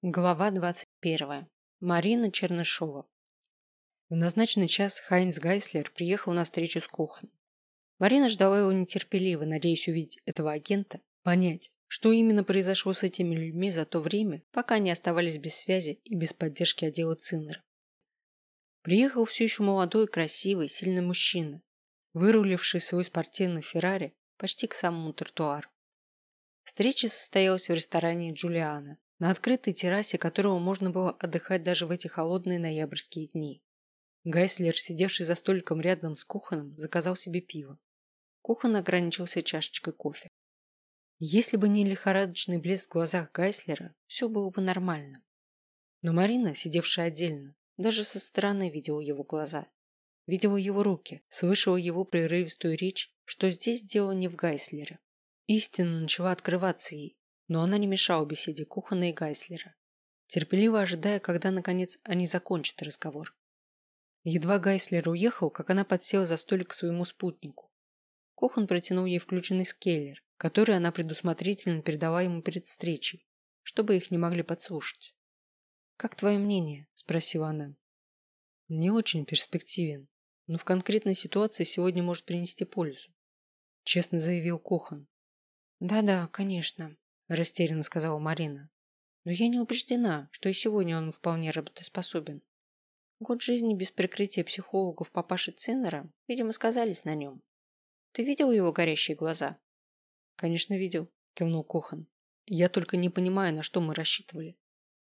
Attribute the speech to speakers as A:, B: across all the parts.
A: Глава 21. Марина Чернышова. В назначенный час Хайнц Гайслер приехал на встречу с Коханом. Марина ждала его нетерпеливо, надеясь увидеть этого агента, понять, что именно произошло с этими людьми за то время, пока они оставались без связи и без поддержки отдела Циннера. Приехал все еще молодой, красивый, сильный мужчина, выруливший свой спортивный Феррари почти к самому тротуару. Встреча состоялась в ресторане Джулиана, на открытой террасе которого можно было отдыхать даже в эти холодные ноябрьские дни. Гайслер, сидевший за столиком рядом с Куханом, заказал себе пиво. Кухан ограничился чашечкой кофе. Если бы не лихорадочный блеск в глазах Гайслера, все было бы нормально. Но Марина, сидевшая отдельно, даже со стороны видела его глаза. Видела его руки, слышала его прерывистую речь, что здесь дело не в Гайслере. Истина начала открываться ей, но она не мешала беседе Кухана и Гайслера, терпеливо ожидая, когда, наконец, они закончат разговор. Едва Гайслер уехал, как она подсела за столик к своему спутнику. Кухан протянул ей включенный скейлер, который она предусмотрительно передала ему перед встречей, чтобы их не могли подслушать. «Как твое мнение?» – спросила она. «Не очень перспективен, но в конкретной ситуации сегодня может принести пользу», – честно заявил Кухан. «Да-да, конечно», растерянно сказала Марина. Но я не убеждена, что и сегодня он вполне работоспособен. Год жизни без прикрытия психологов папаши Циннера, видимо, сказались на нем. Ты видел его горящие глаза? Конечно, видел, кивнул Кохан. Я только не понимаю, на что мы рассчитывали.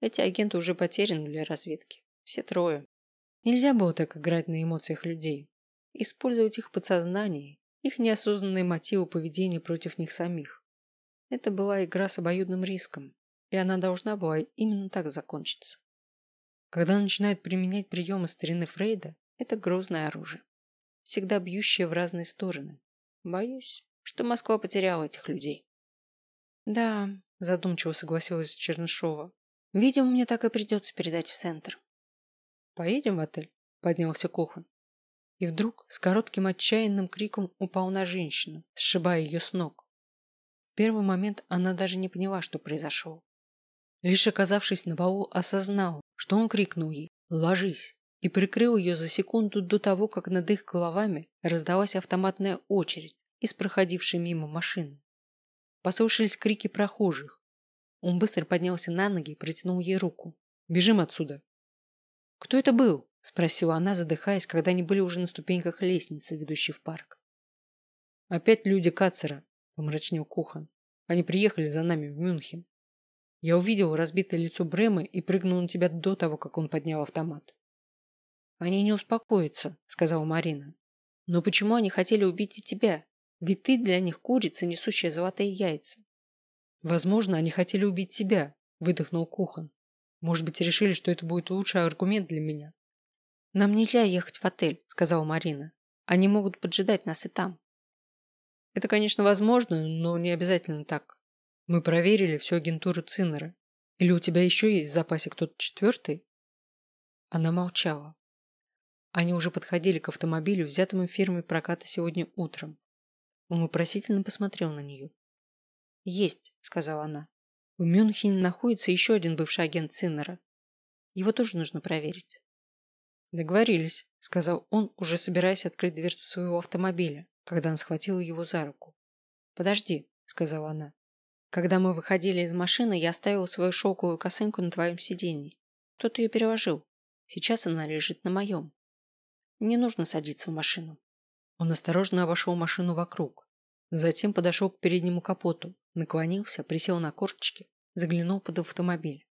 A: Эти агенты уже потеряны для разведки. Все трое. Нельзя было так играть на эмоциях людей. Использовать их подсознание, их неосознанные мотивы поведения против них самих. Это была игра с обоюдным риском, и она должна была именно так закончиться. Когда начинают применять приемы старины Фрейда, это грозное оружие, всегда бьющее в разные стороны. Боюсь, что Москва потеряла этих людей. Да, задумчиво согласилась Чернышова. Видимо, мне так и придется передать в центр. Поедем в отель? Поднялся Кохан. И вдруг с коротким отчаянным криком упал на женщину, сшибая ее с ног первый момент она даже не поняла, что произошло. Лишь оказавшись на полу, осознала, что он крикнул ей «Ложись!» и прикрыл ее за секунду до того, как над их головами раздалась автоматная очередь из проходившей мимо машины. Послышались крики прохожих. Он быстро поднялся на ноги и протянул ей руку. «Бежим отсюда!» «Кто это был?» – спросила она, задыхаясь, когда они были уже на ступеньках лестницы, ведущей в парк. «Опять люди Кацера», помрачнел Кухан. Они приехали за нами в Мюнхен. Я увидел разбитое лицо Бремы и прыгнул на тебя до того, как он поднял автомат. Они не успокоятся, сказала Марина. Но почему они хотели убить и тебя? Ведь ты для них курица, несущая золотые яйца. Возможно, они хотели убить тебя, выдохнул Кухан. Может быть, решили, что это будет лучший аргумент для меня. Нам нельзя ехать в отель, сказала Марина. Они могут поджидать нас и там. Это, конечно, возможно, но не обязательно так. Мы проверили всю агентуру Циннера. Или у тебя еще есть в запасе кто-то четвертый? Она молчала. Они уже подходили к автомобилю, взятому фирмой проката сегодня утром. Он вопросительно посмотрел на нее. «Есть», — сказала она. «В Мюнхене находится еще один бывший агент Циннера. Его тоже нужно проверить». «Договорились», — сказал он, уже собираясь открыть дверцу своего автомобиля когда он схватил его за руку. «Подожди», — сказала она. «Когда мы выходили из машины, я оставила свою шелковую косынку на твоем сиденье. Кто-то ее переложил. Сейчас она лежит на моем. Мне нужно садиться в машину». Он осторожно обошел машину вокруг. Затем подошел к переднему капоту, наклонился, присел на корточки, заглянул под автомобиль.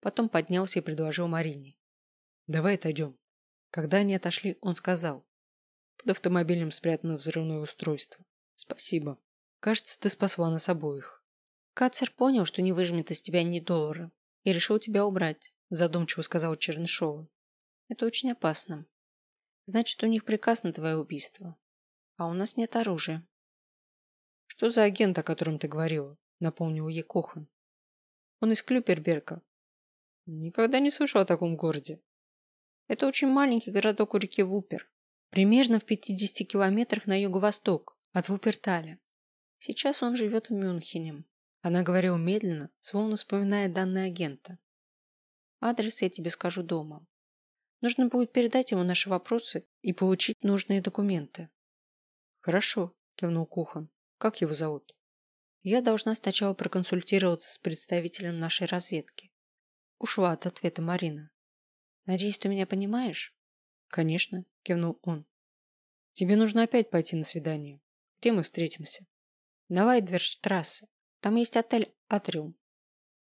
A: Потом поднялся и предложил Марине. «Давай отойдем». Когда они отошли, он сказал. Под автомобилем спрятано взрывное устройство. Спасибо. Кажется, ты спасла нас обоих. Кацер понял, что не выжмет из тебя ни доллара, и решил тебя убрать, задумчиво сказал Чернышова. Это очень опасно. Значит, у них приказ на твое убийство. А у нас нет оружия. Что за агент, о котором ты говорила? Напомнил ей Кохан. Он из Клюперберга. Никогда не слышал о таком городе. Это очень маленький городок у реки Вупер примерно в 50 километрах на юго-восток от Вуперталя. Сейчас он живет в Мюнхене. Она говорила медленно, словно вспоминая данные агента. Адрес я тебе скажу дома. Нужно будет передать ему наши вопросы и получить нужные документы.
B: Хорошо, кивнул Кухан. Как его зовут?
A: Я должна сначала проконсультироваться с представителем нашей разведки. Ушла от ответа Марина. Надеюсь, ты меня понимаешь?
B: Конечно, кивнул он. Тебе нужно опять пойти на свидание. Где мы встретимся?
A: На Вайдверштрассе. Там есть отель Атриум.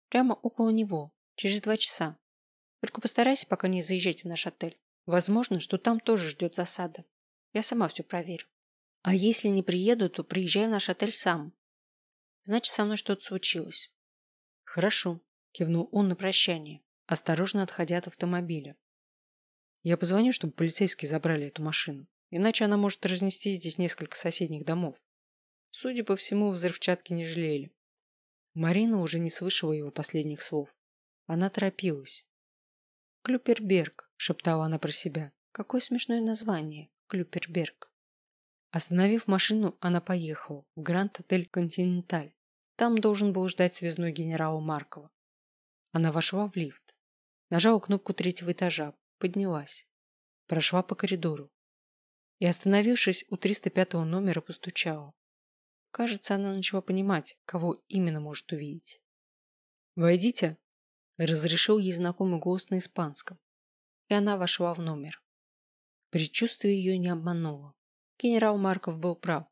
A: Прямо около него. Через два часа. Только постарайся пока не заезжать в наш отель. Возможно, что там тоже ждет засада. Я сама все проверю. А если не приеду, то приезжай в наш отель сам. Значит, со мной что-то случилось.
B: Хорошо, кивнул он на прощание, осторожно отходя от автомобиля. Я позвоню, чтобы полицейские забрали эту машину, иначе она может разнести здесь несколько соседних домов. Судя по всему, взрывчатки не жалели. Марина уже не слышала его последних слов. Она торопилась.
A: «Клюперберг», — шептала она про себя. «Какое смешное название. Клюперберг».
B: Остановив машину, она поехала в Гранд-отель «Континенталь». Там должен был ждать связной генерала Маркова. Она вошла в лифт. Нажала кнопку третьего этажа, поднялась. Прошла по коридору. И, остановившись у 305 номера, постучала. Кажется, она начала понимать, кого именно может увидеть. «Войдите», Разрешил ей знакомый голос на испанском. И она вошла в номер. Предчувствие ее не обмануло. Генерал Марков был прав.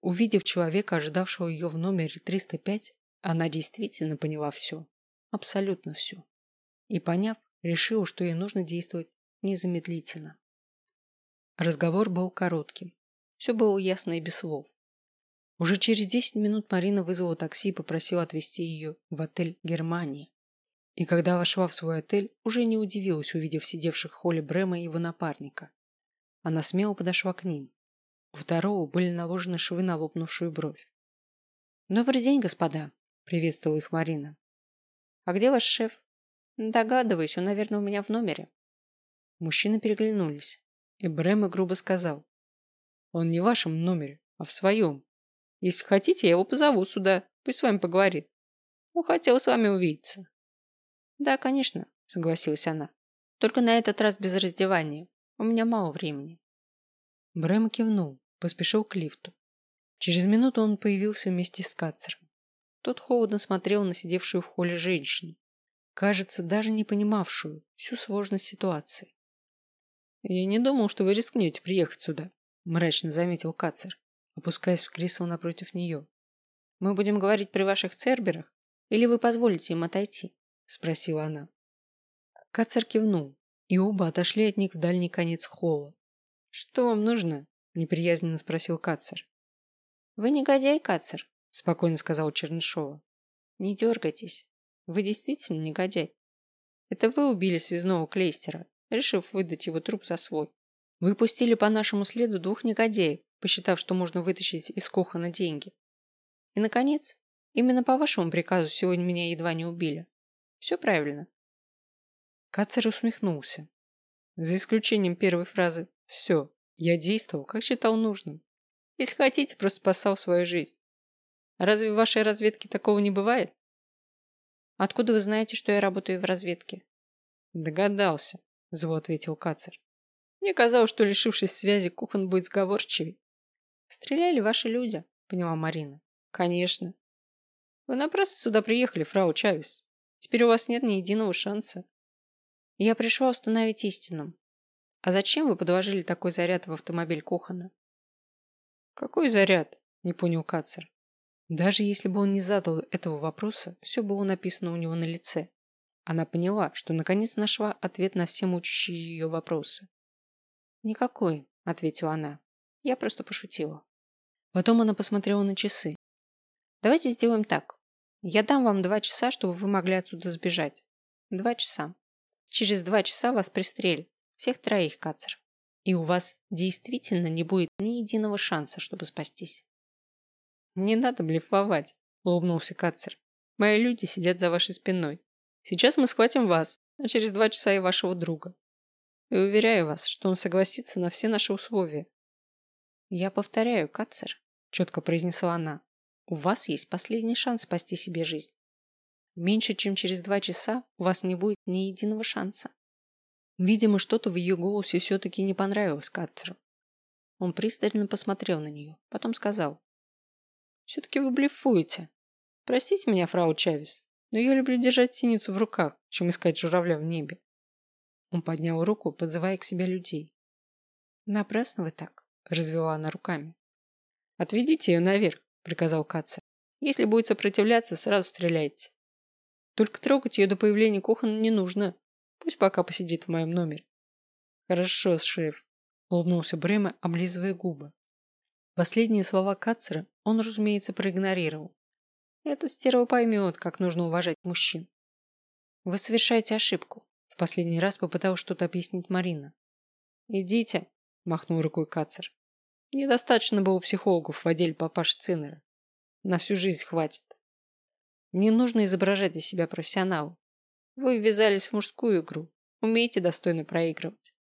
B: Увидев человека, ожидавшего ее в номере 305, она действительно поняла все. Абсолютно все. И поняв, решила, что ей нужно действовать незамедлительно. Разговор был коротким. Все было ясно и без слов. Уже через 10 минут Марина вызвала такси и попросила отвезти ее в отель «Германия». И когда вошла в свой отель, уже не удивилась, увидев сидевших в холле Брема и его напарника. Она смело подошла к ним. У второго были наложены швы на лопнувшую бровь.
A: «Добрый день, господа!» – приветствовала их Марина. «А где ваш шеф?» «Догадываюсь, он, наверное, у меня в номере».
B: Мужчины переглянулись, и Брема грубо сказал. «Он не в вашем номере, а в своем. Если хотите, я его позову сюда, пусть с вами поговорит. Он хотел с вами увидеться».
A: Да, конечно, согласилась она. Только на этот раз без раздевания. У меня мало времени.
B: Брэм кивнул, поспешил к лифту. Через минуту он появился вместе с Кацером. Тот холодно смотрел на сидевшую в холле женщину, кажется, даже не понимавшую всю сложность ситуации. «Я не думал, что вы рискнете приехать сюда», – мрачно заметил Кацер, опускаясь в кресло напротив нее.
A: «Мы будем говорить при ваших церберах, или вы позволите им отойти?»
B: спросила она. Кацер кивнул, и оба отошли от них в дальний конец холла. Что вам нужно? неприязненно спросил Кацер.
A: Вы негодяй, Кацер,
B: спокойно сказал Чернышова.
A: Не дергайтесь. Вы действительно негодяй. Это вы убили связного клейстера, решив выдать его труп за свой. Вы пустили по нашему следу двух негодяев, посчитав, что можно вытащить из Кохана деньги. И, наконец, именно по вашему приказу сегодня меня едва не убили. Все правильно.
B: Кацер усмехнулся. За исключением первой фразы «все». Я действовал, как считал нужным. Если хотите, просто спасал свою жизнь. Разве в вашей разведке такого не бывает?
A: Откуда вы знаете, что я работаю в разведке?
B: Догадался, зло ответил Кацер. Мне казалось, что, лишившись связи, Кухан будет сговорчивей.
A: Стреляли ваши люди, поняла Марина.
B: Конечно. Вы напрасно сюда приехали, фрау Чавес. Теперь у вас нет ни единого шанса.
A: Я пришла установить истину. А зачем вы подложили такой заряд в автомобиль Кохана?
B: Какой заряд? Не понял Кацер. Даже если бы он не задал этого вопроса, все было написано у него на лице. Она поняла, что наконец нашла ответ на все мучащие ее вопросы.
A: «Никакой», — ответила она. «Я просто пошутила».
B: Потом она посмотрела на часы.
A: «Давайте сделаем так. Я дам вам два часа, чтобы вы могли отсюда сбежать. Два часа. Через два часа вас пристрелят. Всех троих, Кацер. И у вас действительно не будет ни единого шанса, чтобы спастись.
B: Не надо блефовать, улыбнулся Кацер. Мои люди сидят за вашей спиной. Сейчас мы схватим вас, а через два часа и вашего друга. И уверяю вас, что он согласится на все наши условия.
A: Я повторяю, Кацер, четко произнесла она. У вас есть последний шанс спасти себе жизнь. Меньше чем через два часа у вас не будет ни единого шанса. Видимо, что-то в ее голосе все-таки не понравилось Катцеру. Он пристально посмотрел на нее, потом сказал. «Все-таки вы блефуете. Простите меня, фрау Чавес, но я люблю держать синицу в руках, чем искать журавля в небе». Он поднял руку, подзывая к себе людей. «Напрасно вы так», — развела она руками. «Отведите ее наверх», — приказал Катцер. «Если будет сопротивляться, сразу стреляйте. Только трогать ее до появления Кохана не нужно. Пусть пока посидит в моем номере». «Хорошо, шеф», — улыбнулся Брема, облизывая губы. Последние слова Катцера он, разумеется, проигнорировал. Эта стерва поймет, как нужно уважать мужчин. Вы совершаете ошибку. В последний раз попыталась что-то объяснить Марина. Идите, махнул рукой Кацер. Недостаточно было психологов в отделе папаши Цинера. На всю жизнь хватит. Не нужно изображать из себя профессионала. Вы ввязались в мужскую игру. Умеете достойно проигрывать.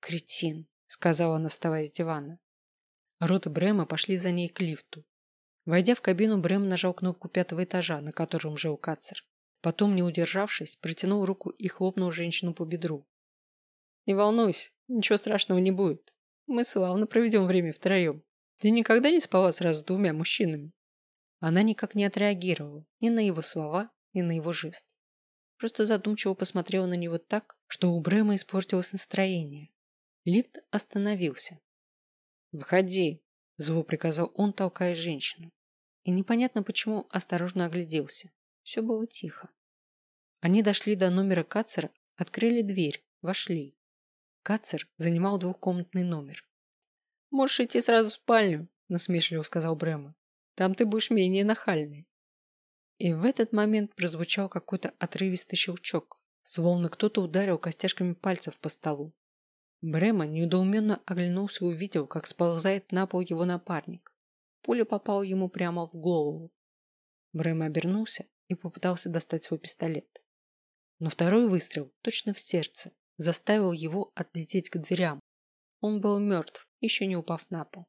A: Кретин, сказала она, вставая с дивана. Рот и Брема пошли за ней к лифту. Войдя в кабину, Брэм нажал кнопку пятого этажа, на котором жил Кацер. Потом, не удержавшись, протянул руку и хлопнул женщину по бедру. «Не волнуйся, ничего страшного не будет. Мы славно проведем время втроем. Ты никогда не спала сразу с двумя мужчинами?» Она никак не отреагировала ни на его слова, ни на его жест. Просто задумчиво посмотрела на него так, что у Брэма испортилось настроение. Лифт остановился. «Выходи!» – зло приказал он, толкая женщину. И непонятно почему осторожно огляделся. Все было тихо. Они дошли до номера Кацера, открыли дверь, вошли. Кацер занимал двухкомнатный номер. «Можешь идти сразу в спальню», – насмешливо сказал Брема. «Там ты будешь менее нахальный». И в этот момент прозвучал какой-то отрывистый щелчок, словно кто-то ударил костяшками пальцев по столу. Брема недоуменно оглянулся и увидел, как сползает на пол его напарник. Пуля попала ему прямо в голову. Брема обернулся и попытался достать свой пистолет. Но второй выстрел, точно в сердце, заставил его отлететь к дверям. Он был мертв, еще не упав на пол.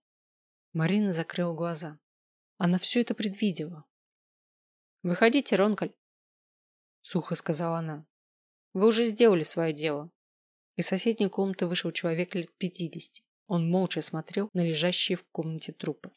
A: Марина закрыла глаза. Она все это предвидела. «Выходите, Ронкаль», — сухо сказала она. «Вы уже сделали свое дело». Из соседней комнаты вышел человек лет пятидесяти. Он молча смотрел на лежащие в комнате трупы.